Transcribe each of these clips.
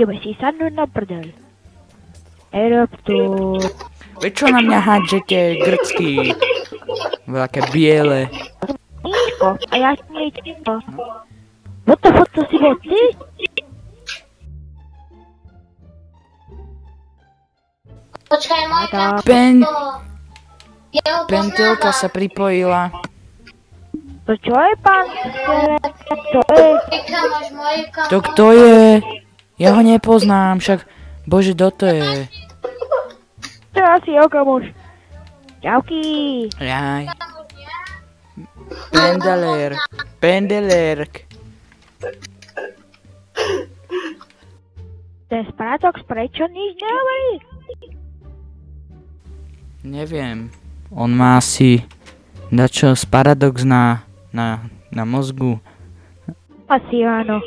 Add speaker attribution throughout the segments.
Speaker 1: Ideme si sadnúť na prdeľ. Eruptor.
Speaker 2: Veď čo na mňa hádžete grcky? Veľké biele.
Speaker 1: Níčko, a ja níčko. What the fuck, to si bol ty?
Speaker 3: Počkaj, Mojka.
Speaker 2: Pen,
Speaker 3: Ja ho
Speaker 2: pentelka sa pripojila.
Speaker 1: To čo je, pán? To je...
Speaker 2: To kto je? Ja ho nepoznám, však... Bože, kto to je?
Speaker 1: To je asi okamoš. Čauky.
Speaker 2: Jaj. Pendeler. Pendelerk.
Speaker 1: Ten sprátok prečo nič nehovorí?
Speaker 2: Neviem. On má asi... Dačo z paradox na... Na... Na mozgu.
Speaker 1: Asi áno.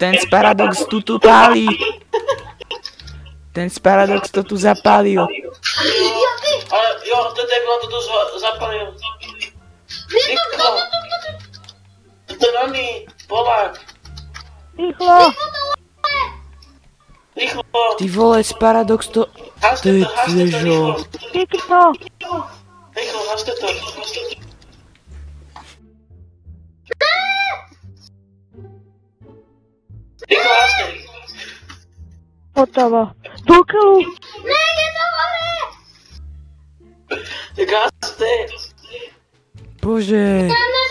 Speaker 2: Ten z paradox tu tu pálí. Ten z paradox to tu zapálil.
Speaker 4: Ale jo, to je bylo, to tu. To je Noni, Polák.
Speaker 1: Rýchlo.
Speaker 4: Rýchlo.
Speaker 2: Ty vole, z paradox to...
Speaker 4: Haste
Speaker 2: To je
Speaker 4: to, haste to,
Speaker 2: tiežo.
Speaker 4: rýchlo.
Speaker 1: Rýchlo.
Speaker 4: Rýchlo, haste to. haste to. Rýchlo, haste.
Speaker 1: Hotovo. Dokiaľ.
Speaker 3: Ne, je to hore!
Speaker 4: Tak haste.
Speaker 2: Bože.
Speaker 3: Ne, za to tu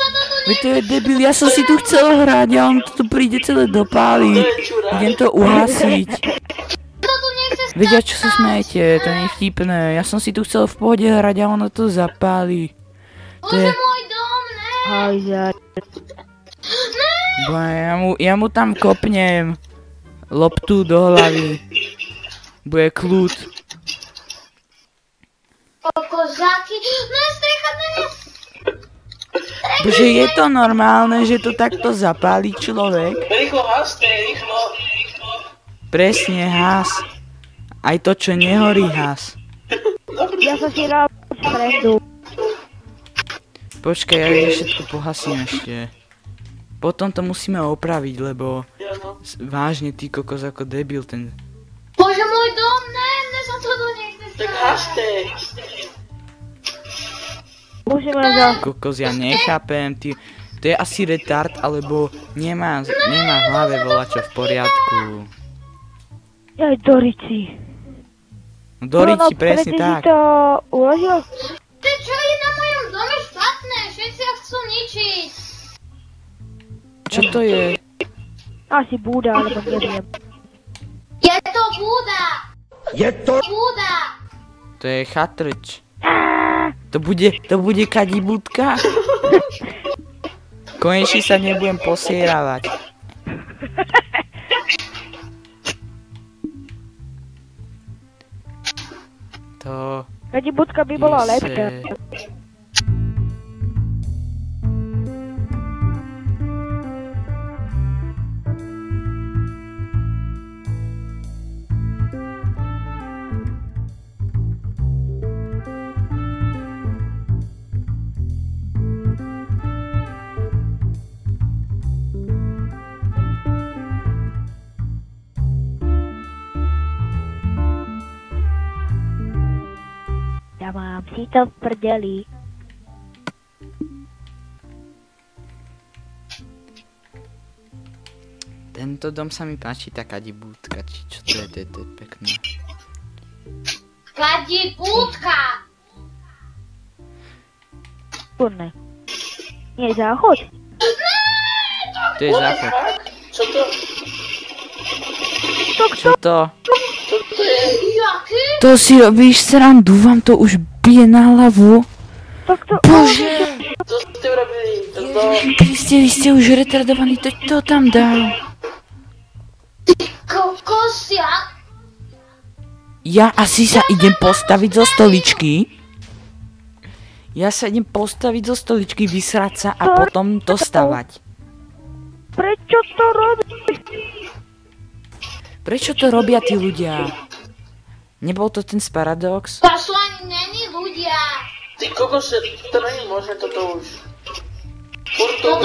Speaker 2: Veď to je debil, ja som si tu chcel hrať a on to tu príde celé dopáliť.
Speaker 4: je.
Speaker 2: Idem to uhasiť. Vedia, čo sa smejete, to nie je vtipné. Ja som si tu chcel v pohode hrať a ono to zapáli. To
Speaker 3: Bože,
Speaker 2: je...
Speaker 3: môj dom, ne.
Speaker 1: Hajzer.
Speaker 2: Bo ja mu, ja mu tam kopnem loptu do hlavy. Bude kľud.
Speaker 3: Kokozáky. Ne, strecha, ne, ne.
Speaker 2: Bože, je to normálne, že to takto zapálí človek?
Speaker 4: Rýchlo, haste, rýchlo.
Speaker 2: Presne, has. Aj to, čo nehorí, has.
Speaker 1: Ja som si dal srandu.
Speaker 2: Počkaj, ja všetko pohasím ešte. Potom to musíme opraviť, lebo vážne ty kokos ako debil ten...
Speaker 3: Bože, môj dom, ne, ne, za to tu nechce
Speaker 4: Tak
Speaker 3: stať.
Speaker 4: Haste.
Speaker 1: Musíme za...
Speaker 2: Kokos, ja nechápem, ty... To je asi retard, alebo nemá, nemá v hlave volačo v poriadku.
Speaker 1: Aj Dorici.
Speaker 2: No Dorici,
Speaker 1: No, no,
Speaker 2: presne tak.
Speaker 1: to uložil?
Speaker 3: Ty čo je na mojom dome špatné? Všetci ho chcú ničiť.
Speaker 2: Čo to je?
Speaker 1: Asi Búda, alebo neviem.
Speaker 3: Je to Buda. Je to Buda.
Speaker 2: To je chatrč. To bude, to bude kadibúdka? Konečne sa nebudem posieravať. To...
Speaker 1: Kadibudka by bola lepšia. Si to prdeli.
Speaker 2: Tento dom sa mi páči, tá kadibúdka, či čo to je, to je, to je pekné.
Speaker 3: Kadí pútka.
Speaker 1: Kurne. Nie záchod.
Speaker 2: To je záchod.
Speaker 4: Čo to?
Speaker 2: Čo to?
Speaker 4: Toto je...
Speaker 3: Jaký?
Speaker 2: To si robíš srandu, vám to už bije na hlavu.
Speaker 1: Tak to...
Speaker 2: Bože!
Speaker 4: To ste urobili. To...
Speaker 2: Kriste, vy ste už retardovaní, to to tam dal.
Speaker 3: Kokosia.
Speaker 2: Ja asi sa idem postaviť zo stoličky. Ja sa idem postaviť zo stoličky, vysrať sa a potom to stavať.
Speaker 1: Prečo to robíš?
Speaker 2: Prečo to robia tí ľudia? Nebol to ten Paradox?
Speaker 3: Ani není ľudia.
Speaker 4: Ty kokos, to není možné toto už.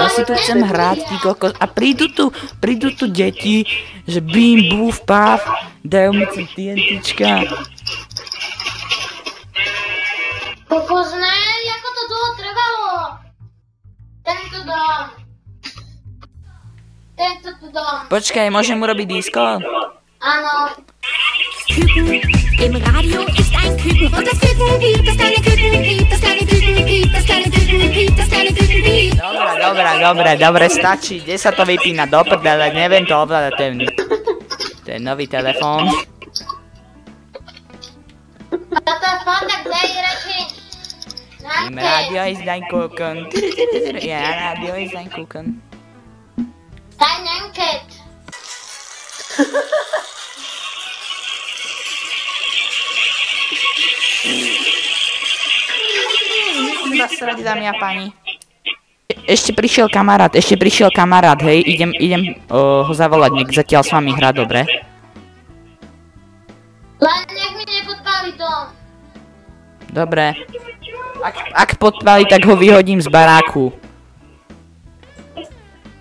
Speaker 2: Ja si tu chcem hrať, ty kokos. A prídu tu, prídu tu deti, že bim, buf, paf, dajú mi sem TNTčka.
Speaker 3: Kokos, ne, ako to dlho trvalo. Tento dom. Tento tu dom.
Speaker 2: Počkaj, môžem urobiť disco?
Speaker 3: Áno.
Speaker 5: Küken. Im Radio ist ein Küken und das Küken piept, das kleine Küken das kleine Küken das kleine Küken das kleine Küken.
Speaker 2: Dobre, dobre, dobre, dobre, stačí. Kde sa to vypína? Do prdele, neviem to ovládať, to je nový telefón. Im radio ist ein Kuchen. Ja, radio ist ein Kuchen.
Speaker 3: Daj nenket.
Speaker 2: Zasrať, dámy a páni. Ešte prišiel kamarát, ešte prišiel kamarát, hej, idem, idem o, ho zavolať, nech zatiaľ s vami hrá, dobre?
Speaker 3: Len nech mi nepodpáli dom.
Speaker 2: Dobre. Ak, ak podpali, tak ho vyhodím z baráku.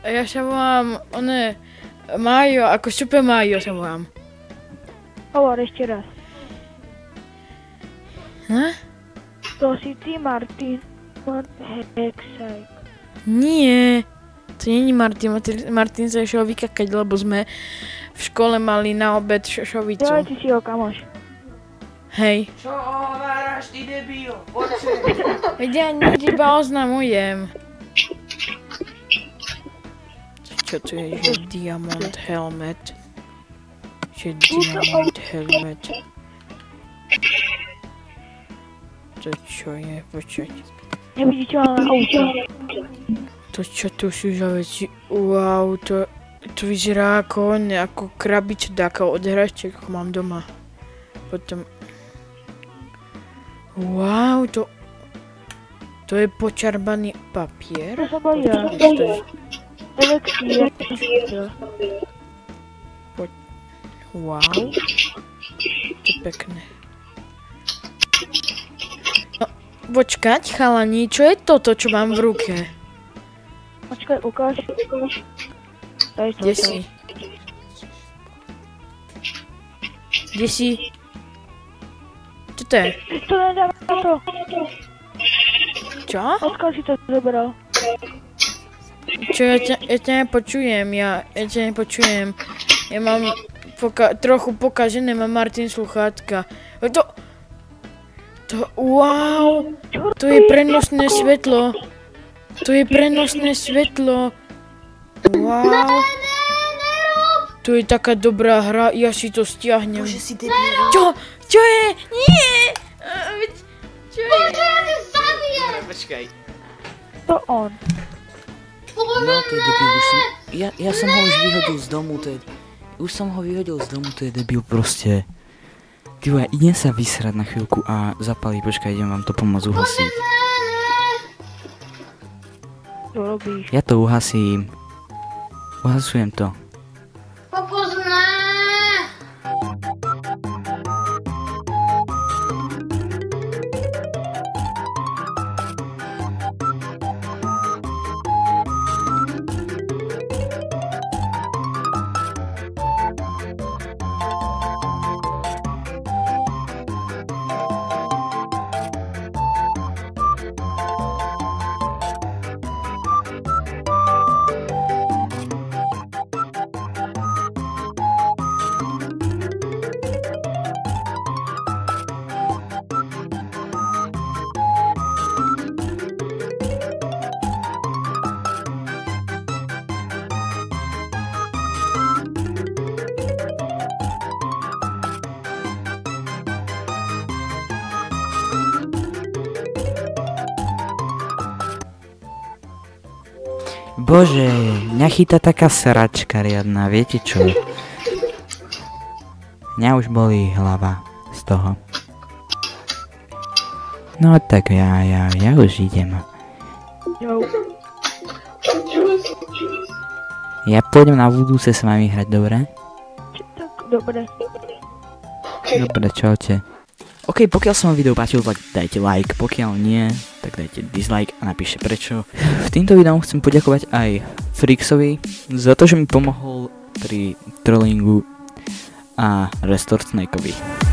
Speaker 6: Ja sa volám, one, Majo, ako Super Majo sa volám.
Speaker 1: Hovor ešte raz.
Speaker 6: Hm?
Speaker 1: To si ty, Martin. Hexaj.
Speaker 6: Nie, to není Martin, Martin, Martin sa išiel vykakať, lebo sme v škole mali na obed šošovicu.
Speaker 1: Dajte si ho, kamoš.
Speaker 6: Hej.
Speaker 2: Čo ohováraš, ty debil?
Speaker 6: Veď ja nič iba oznamujem. Čo tu je, že diamond helmet? Že diamond helmet. To čo je, počkať.
Speaker 1: Na auto.
Speaker 6: To čo tu sú za veci? Wow, to, to vyzerá ako, ne, ako krabič taká od hračiek, ako mám doma. Potom... Wow, to... To je počarbaný papier?
Speaker 1: To ja.
Speaker 6: Je-
Speaker 1: Elexír.
Speaker 6: Wow. To je pekné. Počkať, chalani, čo je toto, čo mám v ruke?
Speaker 1: Počkaj, ukáž. Daj to.
Speaker 6: Kde si? Kde si? Čo to je?
Speaker 1: To nedám to.
Speaker 6: Čo?
Speaker 1: Odkiaľ si to zobral?
Speaker 6: Čo, ja ťa, ja ťa nepočujem, ja, ja ťa nepočujem. Ja mám poka- trochu pokažené, mám Martin sluchátka. To... To, wow! To je prenosné svetlo. To je prenosné svetlo. Wow. To je taká dobrá hra, ja si to stiahnem.
Speaker 2: si debil.
Speaker 6: Čo? Čo je? Nie! Čo je?
Speaker 3: Ja ťa zabijem.
Speaker 2: Počkaj.
Speaker 1: To on.
Speaker 2: No, to je debil, už som, ja, ja som ho už vyhodil z domu, to je, už som ho vyhodil z domu, to je debil proste. Ty vole, idem sa vysrať na chvíľku a zapaliť, počkaj, idem vám to pomôcť uhasiť.
Speaker 1: Čo robíš?
Speaker 2: Ja to uhasím. Uhasujem to. Bože, mňa chytá taká sračka riadna, viete čo? Mňa už bolí hlava z toho. No tak ja, ja, ja už idem.
Speaker 1: Jo.
Speaker 2: Ja pôjdem na budúce s vami hrať, dobre?
Speaker 1: Tak Dobre.
Speaker 2: Dobre, čaute. OK, pokiaľ sa vám video páčilo, tak dajte like, pokiaľ nie, tak dajte dislike a napíšte prečo. V týmto videu chcem poďakovať aj Freaksovi za to, že mi pomohol pri trollingu a Restore Snakeovi.